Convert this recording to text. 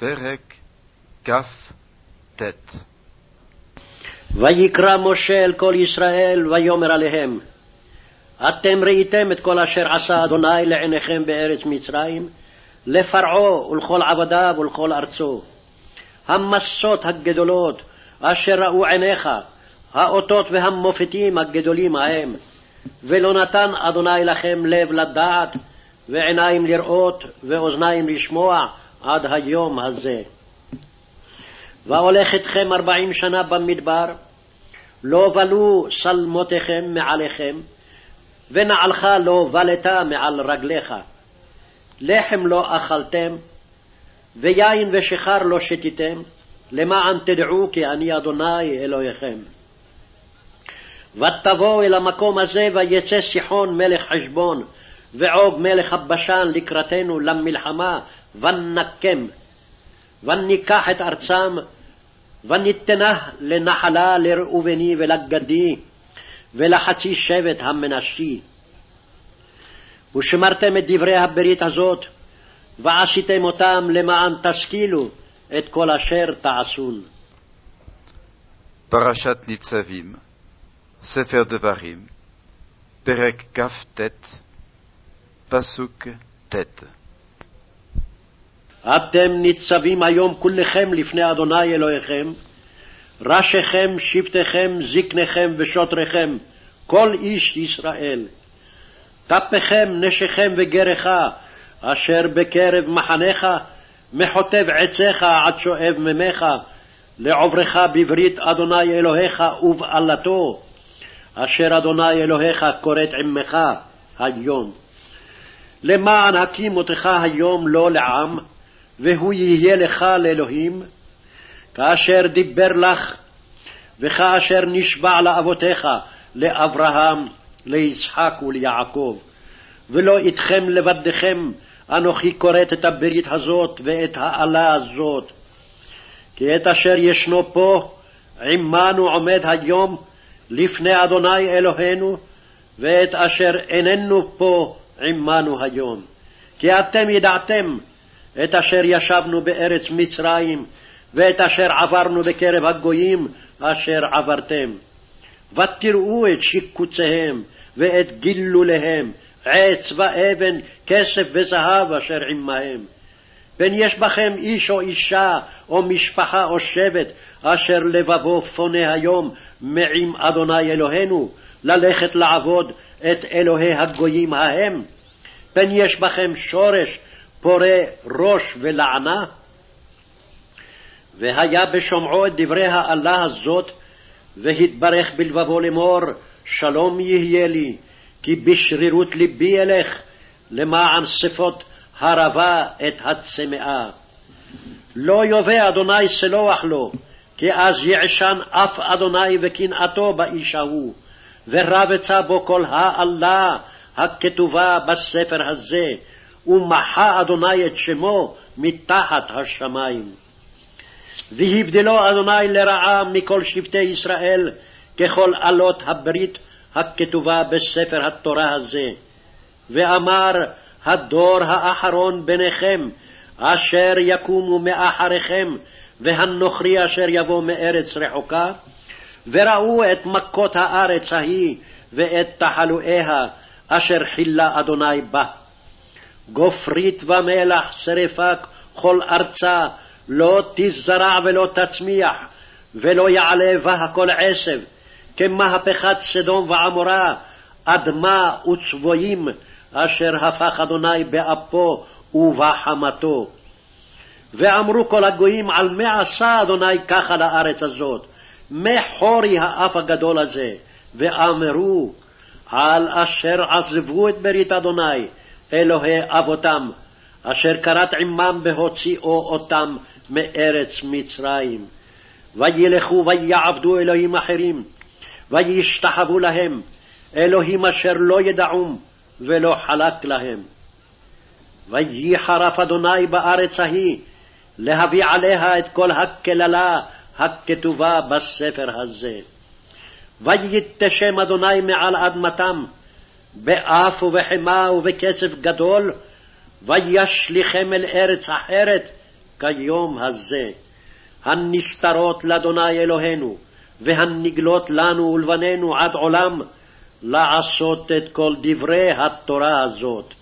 פרק כ"ט ויקרא משה אל כל ישראל, ויאמר עליהם, אתם ראיתם את כל אשר עשה אדוני לעיניכם בארץ מצרים, לפרעה ולכל עבדיו ולכל ארצו. המסות הגדולות אשר ראו עיניך, האותות והמופתים הגדולים ההם, ולא נתן אדוני לכם לב לדעת, ועיניים לראות, ואוזניים לשמוע, עד היום הזה. והולך אתכם ארבעים שנה במדבר, לא בלו שלמותיכם מעליכם, ונעלך לא בלטה מעל רגליך. לחם לא אכלתם, ויין ושיכר לא שתיתם, למען תדעו כי אני אדוני אלוהיכם. ותבואו אל המקום הזה, ויצא סיחון מלך חשבון, ועוג מלך הבשן לקראתנו למלחמה, ונקם, וניקח את ארצם, וניתנה לנחלה לראובני ולגדי, ולחצי שבט המנשי. ושמרתם את דברי הברית הזאת, ועשיתם אותם למען תשכילו את כל אשר תעשון. פרשת ניצבים, ספר דברים, פרק כ"ט, פסוק ט' אתם ניצבים היום כולכם לפני אדוני אלוהיכם, ראשיכם, שבטיכם, זקניכם ושוטריכם, כל איש ישראל. טפכם, נשיכם וגרך, אשר בקרב מחניך, מחוטב עציך עד שואב ממך, לעוברך בברית אדוני אלוהיך ובעלתו, אשר אדוני אלוהיך כורת עמך היום. למען הקים אותך היום לא לעם, והוא יהיה לך לאלוהים, כאשר דיבר לך, וכאשר נשבע לאבותיך, לאברהם, ליצחק וליעקב. ולא איתכם לבדכם, אנוכי כורת את הברית הזאת ואת האלה הזאת. כי את אשר ישנו פה, עמנו עומד היום לפני אדוני אלוהינו, ואת אשר איננו פה עמנו היום. כי אתם ידעתם את אשר ישבנו בארץ מצרים, ואת אשר עברנו בקרב הגויים אשר עברתם. ותראו את שיקוציהם, ואת גילוליהם, עץ ואבן, כסף וזהב אשר עמהם. פן יש בכם איש או אישה, או משפחה או שבט, אשר לבבו פונה היום מעם אדוני אלוהינו, ללכת לעבוד את אלוהי הגויים ההם? פן יש בכם שורש פורה ראש ולענה? והיה בשומעו את דברי האלה הזאת, והתברך בלבבו לאמור, שלום יהיה לי, כי בשרירות ליבי אלך, למען שפות הרבה את הצמאה. לא יובא אדוני סלוח לו, כי אז יעשן אף אדוני וקנאתו באיש ההוא, ורבצה בו כל האלה הכתובה בספר הזה, ומחה אדוני את שמו מתחת השמים. והבדלו אדוני לרעה מכל שבטי ישראל, ככל עלות הברית הכתובה בספר התורה הזה. ואמר הדור האחרון ביניכם, אשר יקומו מאחריכם, והנוכרי אשר יבוא מארץ רחוקה, וראו את מכות הארץ ההיא, ואת תחלואיה, אשר חילה אדוני בה. גופרית ומלח שרפה כל ארצה, לא תזרע ולא תצמיח, ולא יעלה בה כל עשב, כמהפכת סדום ועמורה, אדמה וצבויים, אשר הפך אדוני באפו ובחמתו. ואמרו כל הגויים, על מה עשה אדוני ככה לארץ הזאת? מחורי האף הגדול הזה. ואמרו, על אשר עזבו את ברית אדוני, אלוהי אבותם, אשר כרת עמם בהוציאו אותם מארץ מצרים. וילכו ויעבדו אלוהים אחרים, וישתחוו להם, אלוהים אשר לא ידעום, ולא חלק להם. ויהי חרף אדוני בארץ ההיא, להביא עליה את כל הקללה הכתובה בספר הזה. ויתשם אדוני מעל אדמתם, באף ובחמה ובקצף גדול, וישליכם אל ארץ אחרת, כיום הזה, הנסתרות לאדוני אלוהינו, והנגלות לנו ולבנינו עד עולם, לעשות את כל דברי התורה הזאת.